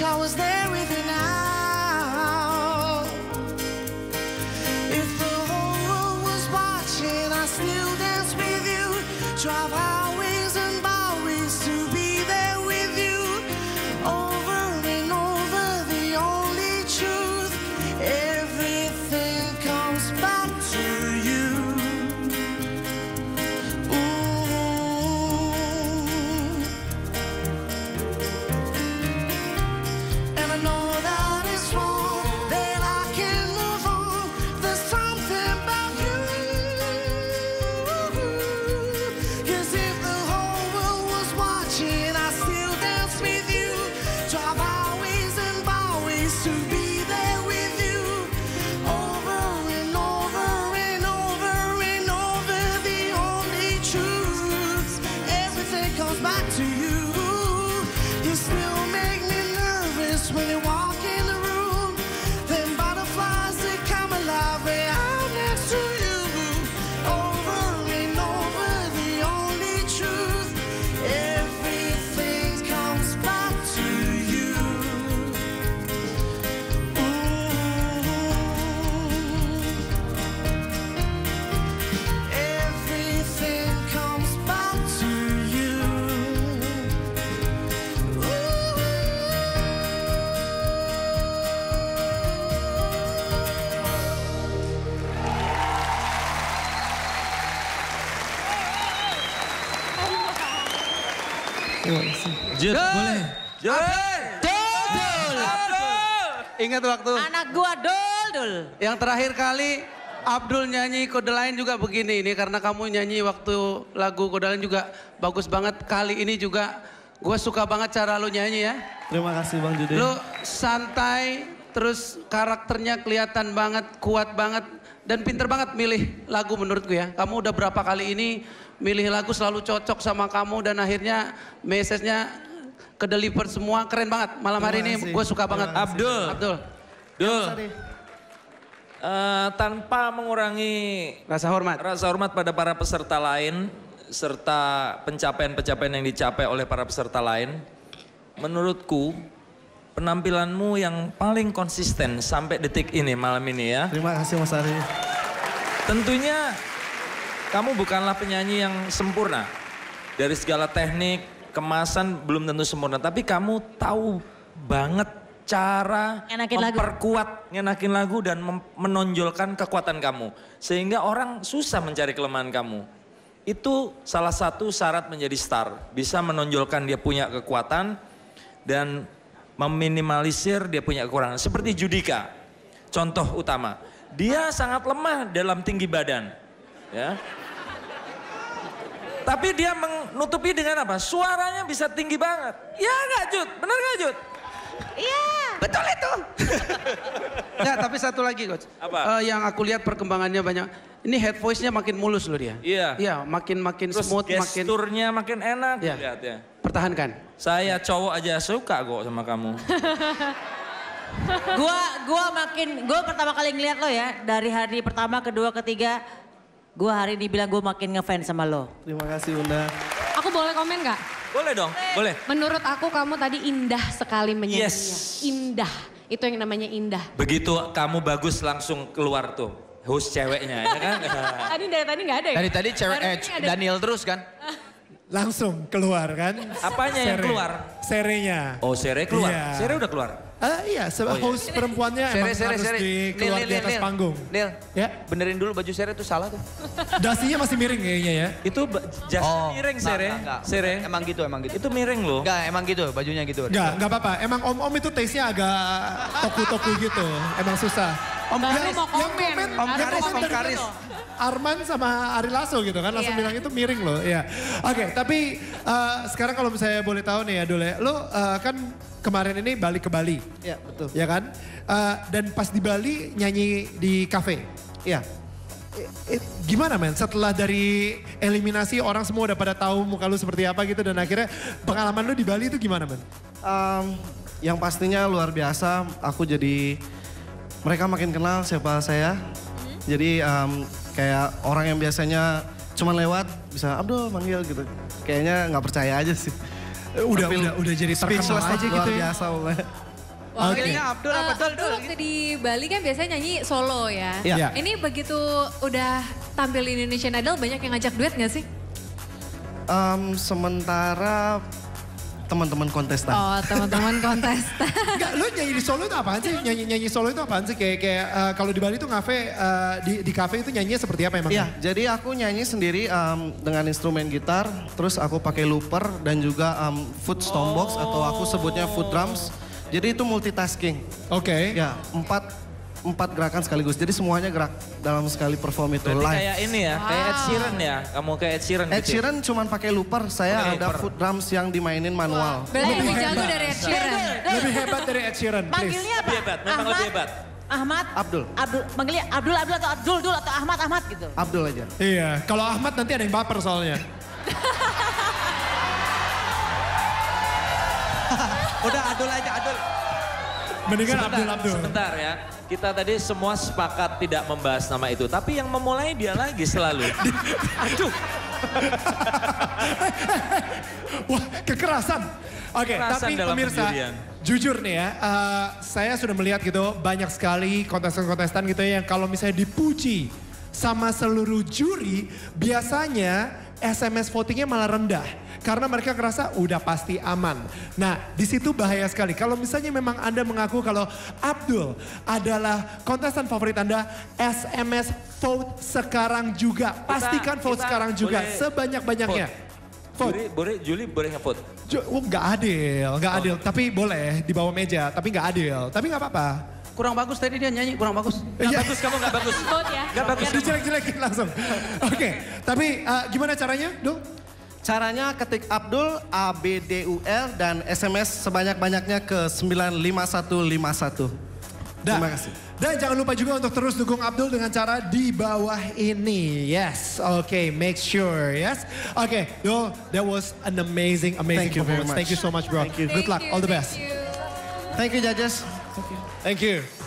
Wish I was there with you now. If the whole world was watching, I still dance with you. Drive highways Jut, boleh. Ingat waktu Anak gua dol dol. yang terakhir kali Abdul nyanyi kode lain juga begini ini karena kamu nyanyi waktu lagu kode lain juga bagus banget. Kali ini juga gue suka banget cara lu nyanyi ya. Terima kasih Bang Jude. Lu santai, terus karakternya kelihatan banget, kuat banget, dan pinter banget milih lagu menurutku ya. Kamu udah berapa kali ini milih lagu selalu cocok sama kamu dan akhirnya message-nya kedeliver semua keren banget. Malam hari ini gue suka banget. Abdul. Abdul, Dul. Eh, tanpa mengurangi rasa hormat. rasa hormat pada para peserta lain serta pencapaian-pencapaian yang dicapai oleh para peserta lain, menurutku penampilanmu yang paling konsisten sampai detik ini malam ini ya. Terima kasih Mas Ari. Tentunya kamu bukanlah penyanyi yang sempurna. Dari segala teknik, kemasan belum tentu sempurna. Tapi kamu tahu banget cara Ngenakin lagu. memperkuat, ngenakin lagu dan menonjolkan kekuatan kamu. Sehingga orang susah mencari kelemahan kamu. Itu salah satu syarat menjadi star. Bisa menonjolkan dia punya kekuatan dan meminimalisir dia punya kekurangan. Seperti Judika, contoh utama. Dia sangat lemah dalam tinggi badan. Ya. Tapi dia menutupi dengan apa? Suaranya bisa tinggi banget. Ya nggak Jud? Bener nggak Jud? Iya. Betul itu. Enggak, tapi satu lagi coach. Apa? Eh, yang aku lihat perkembangannya banyak. Ini head voice-nya makin mulus loh dia. Iya. Iya, makin makin Terus smooth, makin gesturnya makin enak Iya. lihat ya. pertahankan. Saya cowok aja suka kok sama kamu. Gua gua makin gua pertama kali ngeliat lo ya dari hari pertama, kedua, ketiga. Gua hari ini bilang gua makin ngefans sama lo. Terima kasih Bunda. Aku boleh komen gak? Boleh dong, boleh. Menurut aku kamu tadi indah sekali menyanyinya. Yes. Indah. Itu yang namanya indah. Begitu kamu bagus langsung keluar tuh. Host ceweknya ya kan. Tadi dari tadi gak ada ya? Dari tadi cewek eh. Daniel terus kan? Langsung keluar kan? Apanya yang Sere. keluar? Serenya. Oh Sere keluar. Iya. Sere udah keluar. Eh, iya, Oh, iya. host perempuannya emang sere, harus sere. di Nil, keluar Nil, di atas Nil. panggung. Nil, Ya, benerin dulu baju Sere itu salah tuh. dasinya masih miring kayaknya ya. Itu miring Oh, enggak, Sere. enggak, enggak. Sere. Emang gitu, emang gitu. Itu miring loh. Enggak, emang gitu, bajunya gitu. Enggak, enggak apa-apa. Emang om-om itu taste-nya agak toku-toku gitu. Emang susah. Om Baru Karis. mau yang komen. komen, Om Karis, komen Om Karis. Arman sama Ari Lasso gitu kan langsung Iya. bilang itu miring loh ya. Oke tapi eh, sekarang kalau misalnya boleh tahu nih ya Dul ya. Lo eh, kan kemarin ini balik ke Bali Ya betul. ya kan. Eh, dan pas di Bali nyanyi di cafe. Iya. Eh, eh, gimana men setelah dari eliminasi orang semua udah pada tahu muka lu seperti apa gitu dan akhirnya pengalaman lu di Bali itu gimana men? Em, yang pastinya luar biasa. Aku jadi mereka makin kenal siapa saya. Jadi em, kayak orang yang biasanya cuma lewat bisa Abdul manggil gitu. Kayaknya nggak percaya aja sih. Udah Tapi udah udah jadi terkenal speechless aja luar gitu ya. biasa pokoknya. Wah, Oke. ini, Abdul apa eh, Dul, Abdul Dul, waktu di Bali kan biasanya nyanyi solo ya. Iya. Ini begitu udah tampil di Indonesian Idol banyak yang ngajak duet gak sih? Em, sementara teman-teman kontestan. Oh teman-teman kontestan. Enggak, lu nyanyi di solo itu apaan sih? Nyanyi nyanyi solo itu apaan sih? Kayak kayak eh, kalau di Bali itu ngafe eh, di di kafe itu nyanyinya seperti apa emang? Iya, jadi aku nyanyi sendiri em, dengan instrumen gitar, terus aku pakai looper dan juga em, foot stompbox atau aku sebutnya foot drums. Jadi itu multitasking. Oke. Ya, empat empat gerakan sekaligus. Jadi semuanya gerak dalam sekali perform itu Berarti live. kayak ini ya, kayak Ed Sheeran ya. Kamu kayak Ed Sheeran Ed gitu. ya? Sheeran cuman pakai looper, saya Pakai ada looper. foot drums yang dimainin manual. Berarti Lebih lebih jago dari Ed Sheeran. Lebih hebat dari Ed Sheeran, please. Panggilnya apa? Lebih hebat, memang lebih hebat. Ahmad. Abdul. Abdul. Panggilnya Abdul, Abdul atau Abdul, Dul atau Ahmad, Ahmad gitu. Abdul aja. Iya, kalau Ahmad nanti ada yang baper soalnya. Udah adul aja, adul. Mendingan Sebentar, Abdul Abdul. Sebentar ya. Kita tadi semua sepakat tidak membahas nama itu. Tapi yang memulai dia lagi selalu. Aduh. Wah, kekerasan. Oke, Kekerasan tapi dalam pemirsa, penjurian. jujur nih ya, eh, saya sudah melihat gitu banyak sekali kontestan-kontestan gitu ya yang kalau misalnya dipuji sama seluruh juri, biasanya SMS votingnya malah rendah. Karena mereka ngerasa udah pasti aman. Nah, di situ bahaya sekali. Kalau misalnya memang Anda mengaku kalau Abdul adalah kontestan favorit Anda, SMS vote sekarang juga. Pastikan vote kita sekarang juga, sebanyak-banyaknya. Vote. Juli, boleh, Juli boleh nge-vote. Jo- Oh, nggak adil, nggak adil. Tapi boleh di bawah meja, tapi nggak adil. Tapi nggak apa-apa. Kurang bagus tadi dia nyanyi, kurang bagus. Gak Iya. bagus, kamu gak bagus. Vote ya. Gak bagus. Dijelek-jelekin langsung. Oke, tapi uh, gimana caranya, Dul? Caranya ketik Abdul A B D U L dan SMS sebanyak-banyaknya ke 95151. Dan, Terima kasih. Dan jangan lupa juga untuk terus dukung Abdul dengan cara di bawah ini. Yes, oke, make sure, yes. Oke, Dul, that was an amazing, amazing Thank you very performance. much. Thank you so much, bro. Thank you. Good luck, Thank you, all the thank best. you. Thank you judges. Thank you.